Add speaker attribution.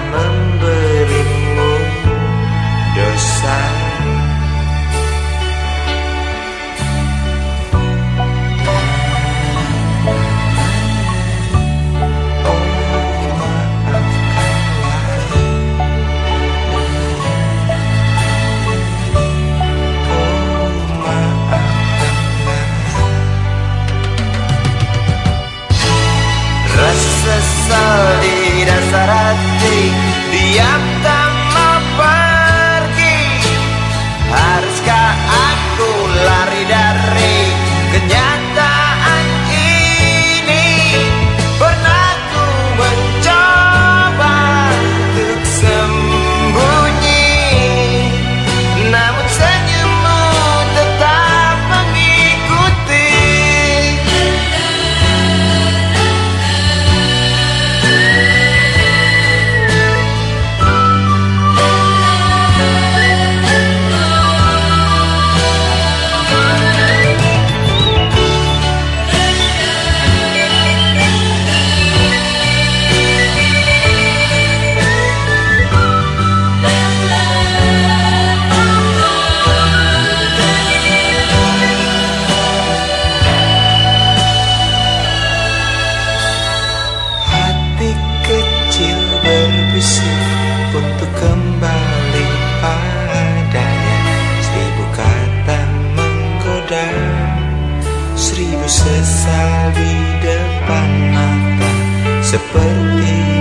Speaker 1: memberimu dosa The apple kembali padanya. Seribu kata menggoda Seribu sesal di depan mata. Seperti